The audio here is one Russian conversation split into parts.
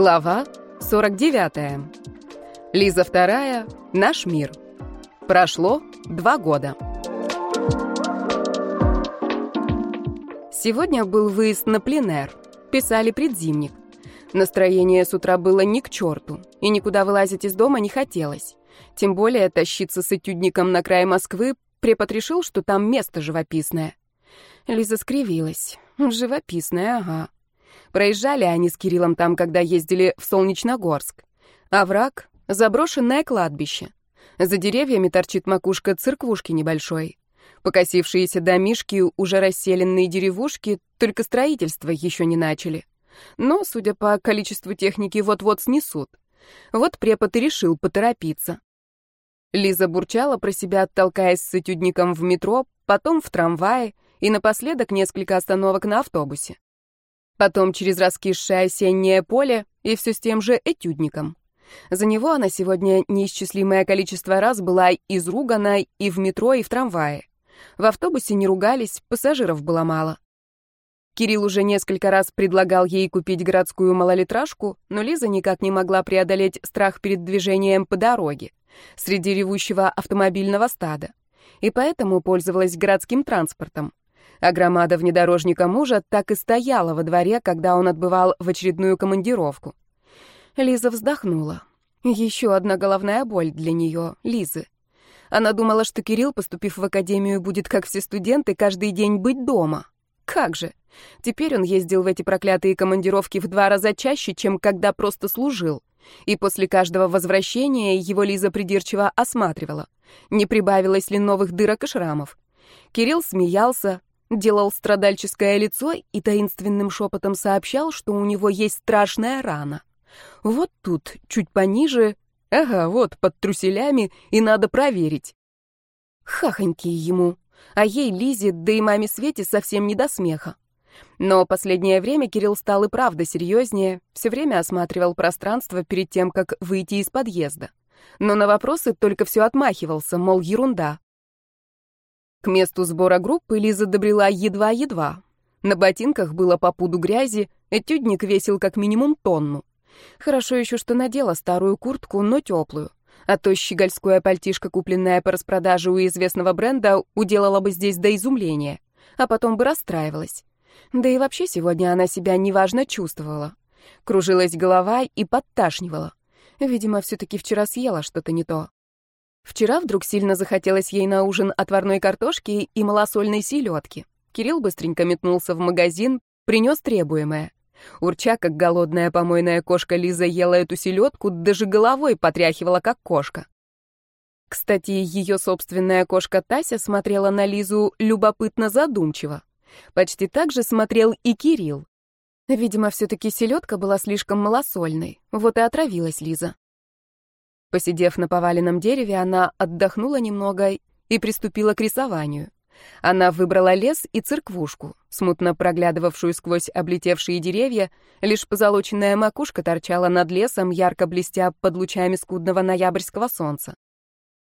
Глава 49. Лиза вторая. Наш мир. Прошло два года. Сегодня был выезд на пленэр. Писали предзимник. Настроение с утра было ни к черту, и никуда вылазить из дома не хотелось. Тем более тащиться с этюдником на край Москвы препод решил, что там место живописное. Лиза скривилась. Живописное, ага. Проезжали они с Кириллом там, когда ездили в Солнечногорск. А враг — заброшенное кладбище. За деревьями торчит макушка церквушки небольшой. Покосившиеся домишки, уже расселенные деревушки, только строительство еще не начали. Но, судя по количеству техники, вот-вот снесут. Вот препод и решил поторопиться. Лиза бурчала про себя, толкаясь с этюдником в метро, потом в трамвае и напоследок несколько остановок на автобусе. Потом через раскисшее осеннее поле и все с тем же этюдником. За него она сегодня неисчислимое количество раз была изругана и в метро, и в трамвае. В автобусе не ругались, пассажиров было мало. Кирилл уже несколько раз предлагал ей купить городскую малолитражку, но Лиза никак не могла преодолеть страх перед движением по дороге, среди ревущего автомобильного стада, и поэтому пользовалась городским транспортом а громада внедорожника мужа так и стояла во дворе, когда он отбывал в очередную командировку. Лиза вздохнула. Еще одна головная боль для нее, Лизы. Она думала, что Кирилл, поступив в академию, будет, как все студенты, каждый день быть дома. Как же? Теперь он ездил в эти проклятые командировки в два раза чаще, чем когда просто служил. И после каждого возвращения его Лиза придирчиво осматривала. Не прибавилось ли новых дырок и шрамов? Кирилл смеялся, делал страдальческое лицо и таинственным шепотом сообщал, что у него есть страшная рана. Вот тут, чуть пониже, ага, вот под труселями, и надо проверить. Хахоньки ему, а ей, Лизе, да и маме Свете совсем не до смеха. Но последнее время Кирилл стал и правда серьезнее, все время осматривал пространство перед тем, как выйти из подъезда. Но на вопросы только все отмахивался, мол, ерунда. К месту сбора группы Лиза добрела едва-едва. На ботинках было по пуду грязи, этюдник весил как минимум тонну. Хорошо еще, что надела старую куртку, но теплую. А то щегольское пальтишко, купленное по распродаже у известного бренда, уделала бы здесь до изумления. А потом бы расстраивалась. Да и вообще сегодня она себя неважно чувствовала. Кружилась голова и подташнивала. Видимо, все-таки вчера съела что-то не то. Вчера вдруг сильно захотелось ей на ужин отварной картошки и малосольной селедки. Кирилл быстренько метнулся в магазин, принес требуемое. Урча, как голодная помойная кошка, Лиза ела эту селедку, даже головой потряхивала, как кошка. Кстати, ее собственная кошка Тася смотрела на Лизу любопытно задумчиво. Почти так же смотрел и Кирилл. Видимо, все-таки селедка была слишком малосольной, вот и отравилась Лиза. Посидев на поваленном дереве, она отдохнула немного и приступила к рисованию. Она выбрала лес и церквушку, смутно проглядывавшую сквозь облетевшие деревья, лишь позолоченная макушка торчала над лесом, ярко блестя под лучами скудного ноябрьского солнца.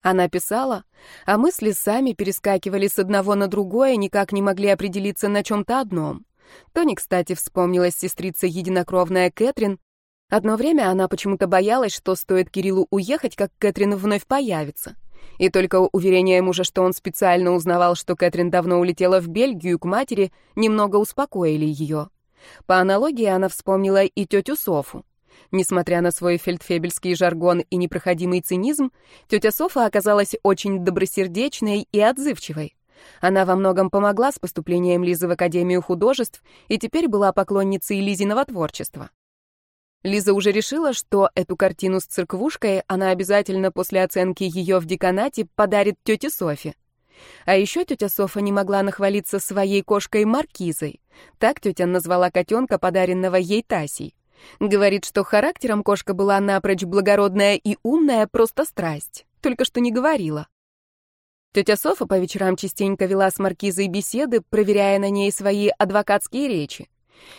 Она писала, а мысли сами перескакивали с одного на другое, никак не могли определиться на чем-то одном. То кстати вспомнилась сестрица единокровная Кэтрин, Одно время она почему-то боялась, что стоит Кириллу уехать, как Кэтрин вновь появится. И только уверение мужа, что он специально узнавал, что Кэтрин давно улетела в Бельгию к матери, немного успокоили ее. По аналогии она вспомнила и тетю Софу. Несмотря на свой фельдфебельский жаргон и непроходимый цинизм, тетя Софа оказалась очень добросердечной и отзывчивой. Она во многом помогла с поступлением Лизы в Академию художеств и теперь была поклонницей Лизиного творчества. Лиза уже решила, что эту картину с церквушкой она обязательно после оценки ее в деканате подарит тете Софе. А еще тетя Софа не могла нахвалиться своей кошкой Маркизой. Так тетя назвала котенка, подаренного ей Тасей. Говорит, что характером кошка была напрочь благородная и умная, просто страсть. Только что не говорила. Тетя Софа по вечерам частенько вела с Маркизой беседы, проверяя на ней свои адвокатские речи.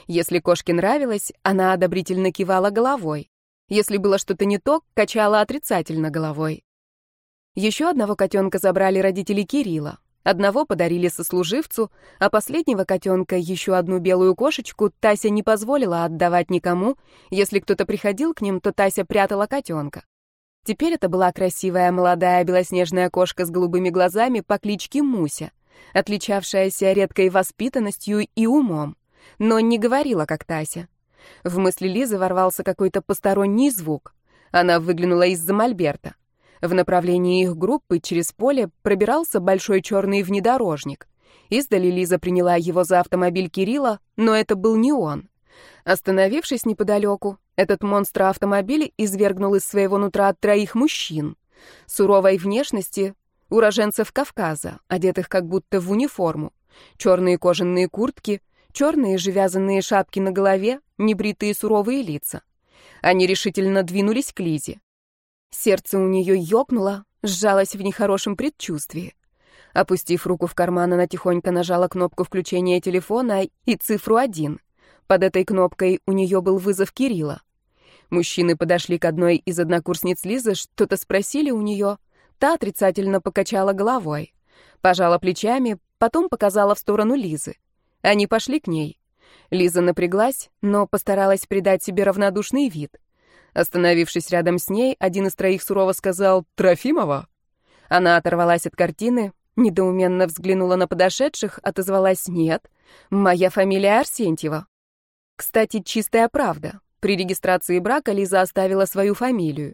Если кошке нравилось, она одобрительно кивала головой. Если было что-то не то, качала отрицательно головой. Еще одного котенка забрали родители Кирилла. Одного подарили сослуживцу, а последнего котенка, еще одну белую кошечку, Тася не позволила отдавать никому. Если кто-то приходил к ним, то Тася прятала котенка. Теперь это была красивая молодая белоснежная кошка с голубыми глазами по кличке Муся, отличавшаяся редкой воспитанностью и умом, но не говорила, как Тася. В мысли Лизы ворвался какой-то посторонний звук. Она выглянула из-за мольберта. В направлении их группы через поле пробирался большой черный внедорожник. Издали Лиза приняла его за автомобиль Кирилла, но это был не он. Остановившись неподалеку, этот монстр-автомобиль извергнул из своего нутра троих мужчин. Суровой внешности, уроженцев Кавказа, одетых как будто в униформу. Черные кожаные куртки, черные же вязаные шапки на голове, небритые суровые лица. Они решительно двинулись к Лизе. Сердце у нее ёкнуло, сжалось в нехорошем предчувствии. Опустив руку в карман, она тихонько нажала кнопку включения телефона и цифру один. Под этой кнопкой у нее был вызов Кирилла. Мужчины подошли к одной из однокурсниц Лизы, что-то спросили у нее. Та отрицательно покачала головой. Пожала плечами, потом показала в сторону Лизы. Они пошли к ней. Лиза напряглась, но постаралась придать себе равнодушный вид. Остановившись рядом с ней, один из троих сурово сказал «Трофимова?». Она оторвалась от картины, недоуменно взглянула на подошедших, отозвалась «Нет, моя фамилия Арсентьева». Кстати, чистая правда. При регистрации брака Лиза оставила свою фамилию.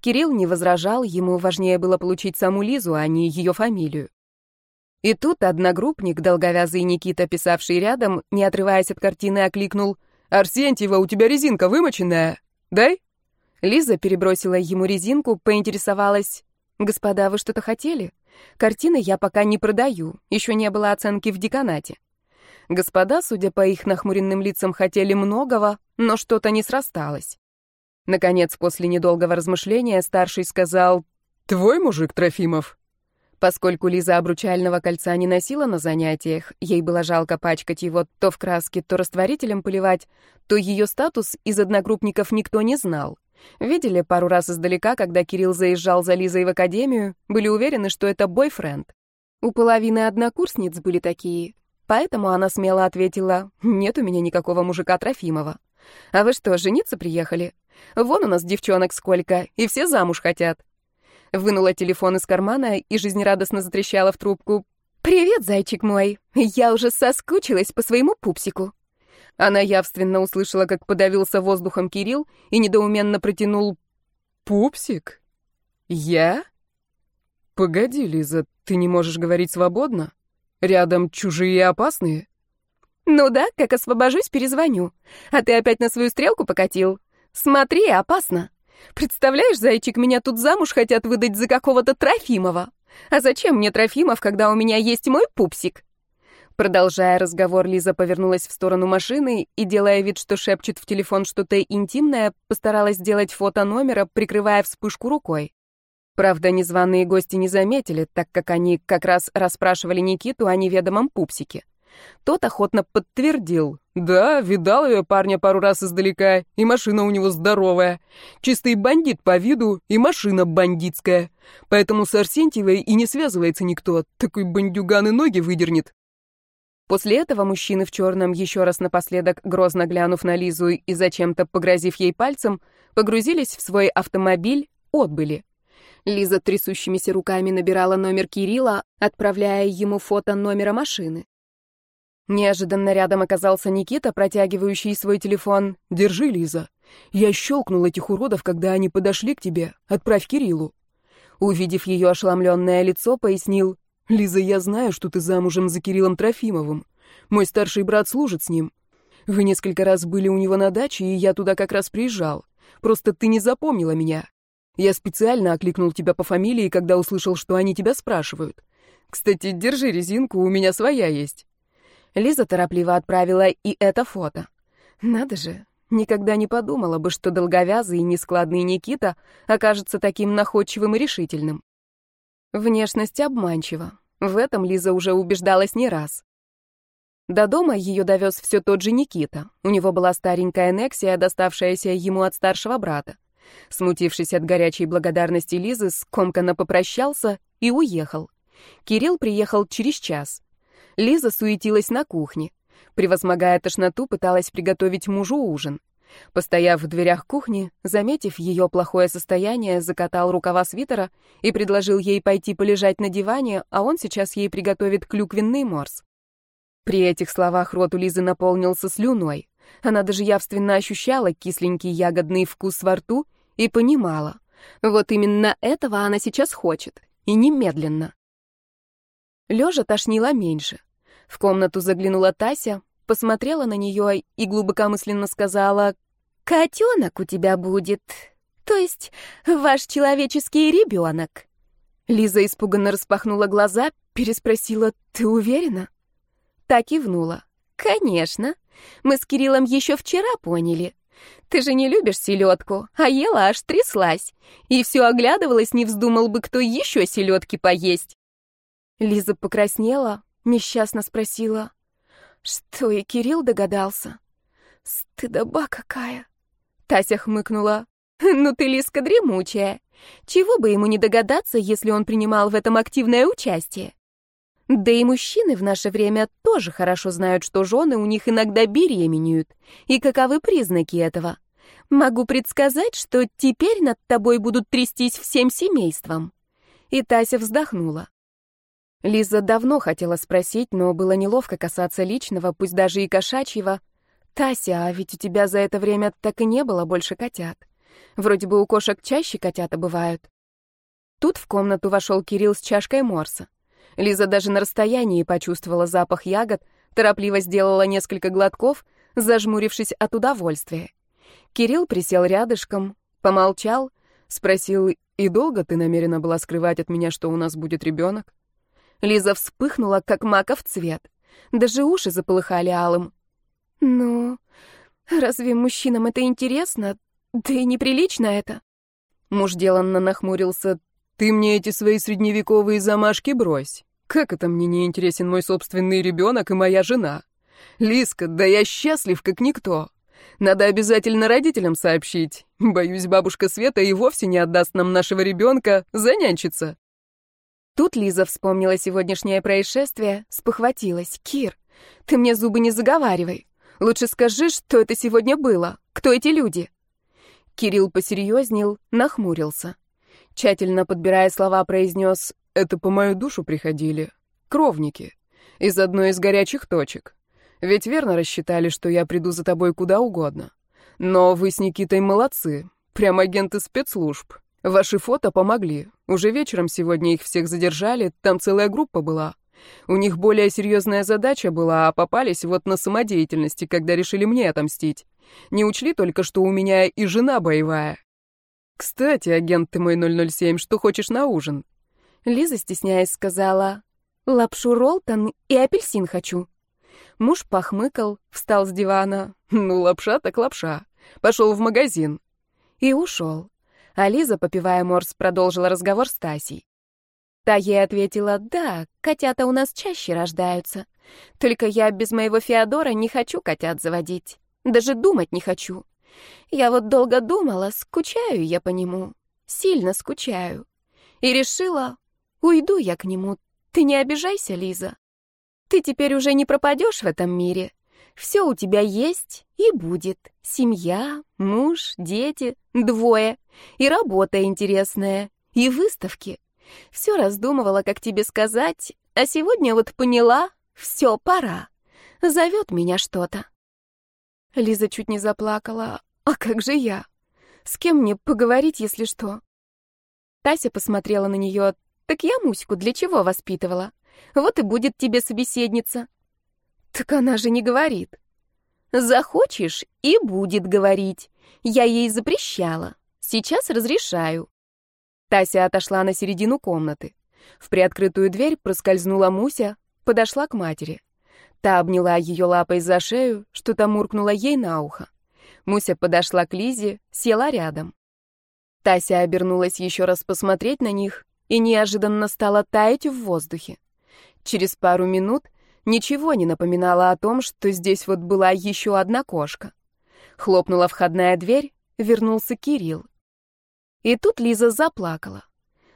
Кирилл не возражал, ему важнее было получить саму Лизу, а не ее фамилию. И тут одногруппник, долговязый Никита, писавший рядом, не отрываясь от картины, окликнул «Арсентьева, у тебя резинка вымоченная? Дай?» Лиза перебросила ему резинку, поинтересовалась. «Господа, вы что-то хотели? Картины я пока не продаю, еще не было оценки в деканате». Господа, судя по их нахмуренным лицам, хотели многого, но что-то не срасталось. Наконец, после недолгого размышления, старший сказал «Твой мужик, Трофимов?» Поскольку Лиза обручального кольца не носила на занятиях, ей было жалко пачкать его то в краске, то растворителем поливать, то ее статус из одногруппников никто не знал. Видели пару раз издалека, когда Кирилл заезжал за Лизой в академию, были уверены, что это бойфренд. У половины однокурсниц были такие, поэтому она смело ответила, «Нет у меня никакого мужика Трофимова». «А вы что, жениться приехали? Вон у нас девчонок сколько, и все замуж хотят». Вынула телефон из кармана и жизнерадостно затрещала в трубку. «Привет, зайчик мой! Я уже соскучилась по своему пупсику». Она явственно услышала, как подавился воздухом Кирилл и недоуменно протянул «Пупсик? Я? Погоди, Лиза, ты не можешь говорить свободно? Рядом чужие и опасные?» «Ну да, как освобожусь, перезвоню. А ты опять на свою стрелку покатил? Смотри, опасно. Представляешь, зайчик, меня тут замуж хотят выдать за какого-то Трофимова. А зачем мне Трофимов, когда у меня есть мой пупсик?» Продолжая разговор, Лиза повернулась в сторону машины и, делая вид, что шепчет в телефон что-то интимное, постаралась сделать фото номера, прикрывая вспышку рукой. Правда, незваные гости не заметили, так как они как раз расспрашивали Никиту о неведомом пупсике. Тот охотно подтвердил. «Да, видал ее парня пару раз издалека, и машина у него здоровая. Чистый бандит по виду, и машина бандитская. Поэтому с Арсентьевой и не связывается никто, такой бандюган и ноги выдернет. После этого мужчины в черном, еще раз напоследок грозно глянув на Лизу и зачем-то погрозив ей пальцем, погрузились в свой автомобиль, отбыли. Лиза трясущимися руками набирала номер Кирилла, отправляя ему фото номера машины. Неожиданно рядом оказался Никита, протягивающий свой телефон. «Держи, Лиза. Я щелкнул этих уродов, когда они подошли к тебе. Отправь Кириллу». Увидев ее ошеломленное лицо, пояснил. «Лиза, я знаю, что ты замужем за Кириллом Трофимовым. Мой старший брат служит с ним. Вы несколько раз были у него на даче, и я туда как раз приезжал. Просто ты не запомнила меня. Я специально окликнул тебя по фамилии, когда услышал, что они тебя спрашивают. Кстати, держи резинку, у меня своя есть». Лиза торопливо отправила и это фото. Надо же, никогда не подумала бы, что долговязый и нескладный Никита окажется таким находчивым и решительным. Внешность обманчива. В этом Лиза уже убеждалась не раз. До дома ее довез все тот же Никита. У него была старенькая Нексия, доставшаяся ему от старшего брата. Смутившись от горячей благодарности Лизы, скомканно попрощался и уехал. Кирилл приехал через час. Лиза суетилась на кухне. Превозмогая тошноту, пыталась приготовить мужу ужин. Постояв в дверях кухни, заметив ее плохое состояние, закатал рукава свитера и предложил ей пойти полежать на диване, а он сейчас ей приготовит клюквенный морс. При этих словах рот у Лизы наполнился слюной. Она даже явственно ощущала кисленький ягодный вкус во рту и понимала. Вот именно этого она сейчас хочет. И немедленно. Лежа тошнила меньше. В комнату заглянула Тася, посмотрела на нее и глубокомысленно сказала, «Котенок у тебя будет, то есть ваш человеческий ребенок». Лиза испуганно распахнула глаза, переспросила, «Ты уверена?» Так кивнула. «Конечно. Мы с Кириллом еще вчера поняли. Ты же не любишь селедку, а ела аж тряслась. И все оглядывалась, не вздумал бы кто еще селедки поесть». Лиза покраснела, несчастно спросила. Что и Кирилл догадался? Стыдоба какая. Тася хмыкнула. Ну ты, Лизка, дремучая. Чего бы ему не догадаться, если он принимал в этом активное участие? Да и мужчины в наше время тоже хорошо знают, что жены у них иногда беременеют. И каковы признаки этого? Могу предсказать, что теперь над тобой будут трястись всем семейством. И Тася вздохнула. Лиза давно хотела спросить, но было неловко касаться личного, пусть даже и кошачьего. «Тася, а ведь у тебя за это время так и не было больше котят. Вроде бы у кошек чаще котята бывают». Тут в комнату вошел Кирилл с чашкой морса. Лиза даже на расстоянии почувствовала запах ягод, торопливо сделала несколько глотков, зажмурившись от удовольствия. Кирилл присел рядышком, помолчал, спросил, «И долго ты намерена была скрывать от меня, что у нас будет ребенок?» Лиза вспыхнула, как маков цвет. Даже уши заполыхали алым. «Ну, разве мужчинам это интересно? Да и неприлично это». Муж деланно нахмурился. «Ты мне эти свои средневековые замашки брось. Как это мне не интересен мой собственный ребенок и моя жена? Лиска, да я счастлив, как никто. Надо обязательно родителям сообщить. Боюсь, бабушка Света и вовсе не отдаст нам нашего ребенка, занянчиться». Тут Лиза вспомнила сегодняшнее происшествие, спохватилась. «Кир, ты мне зубы не заговаривай. Лучше скажи, что это сегодня было. Кто эти люди?» Кирилл посерьезнел, нахмурился. Тщательно подбирая слова, произнес «Это по мою душу приходили. Кровники. Из одной из горячих точек. Ведь верно рассчитали, что я приду за тобой куда угодно. Но вы с Никитой молодцы. Прям агенты спецслужб. Ваши фото помогли. Уже вечером сегодня их всех задержали, там целая группа была. У них более серьезная задача была, а попались вот на самодеятельности, когда решили мне отомстить. Не учли только, что у меня и жена боевая. Кстати, агент ты мой 007, что хочешь на ужин? Лиза, стесняясь, сказала, лапшу ролтон и апельсин хочу. Муж похмыкал, встал с дивана. Ну, лапша так лапша. Пошел в магазин. И ушел а Лиза, попивая морс, продолжила разговор с Тасей. Та ей ответила, да, котята у нас чаще рождаются. Только я без моего Феодора не хочу котят заводить. Даже думать не хочу. Я вот долго думала, скучаю я по нему. Сильно скучаю. И решила, уйду я к нему. Ты не обижайся, Лиза. Ты теперь уже не пропадешь в этом мире. Все у тебя есть и будет. Семья, муж, дети, двое. И работа интересная, и выставки. Все раздумывала, как тебе сказать, а сегодня вот поняла, все, пора. Зовет меня что-то. Лиза чуть не заплакала. А как же я? С кем мне поговорить, если что? Тася посмотрела на нее. Так я Муську для чего воспитывала? Вот и будет тебе собеседница. Так она же не говорит. Захочешь и будет говорить. Я ей запрещала. Сейчас разрешаю. Тася отошла на середину комнаты. В приоткрытую дверь проскользнула Муся, подошла к матери. Та обняла ее лапой за шею, что-то муркнула ей на ухо. Муся подошла к Лизе, села рядом. Тася обернулась еще раз посмотреть на них и неожиданно стала таять в воздухе. Через пару минут ничего не напоминало о том, что здесь вот была еще одна кошка. Хлопнула входная дверь, вернулся Кирилл. И тут Лиза заплакала.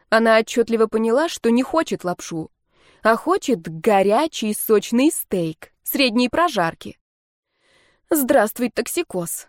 Она отчетливо поняла, что не хочет лапшу, а хочет горячий сочный стейк средней прожарки. Здравствуй, токсикоз.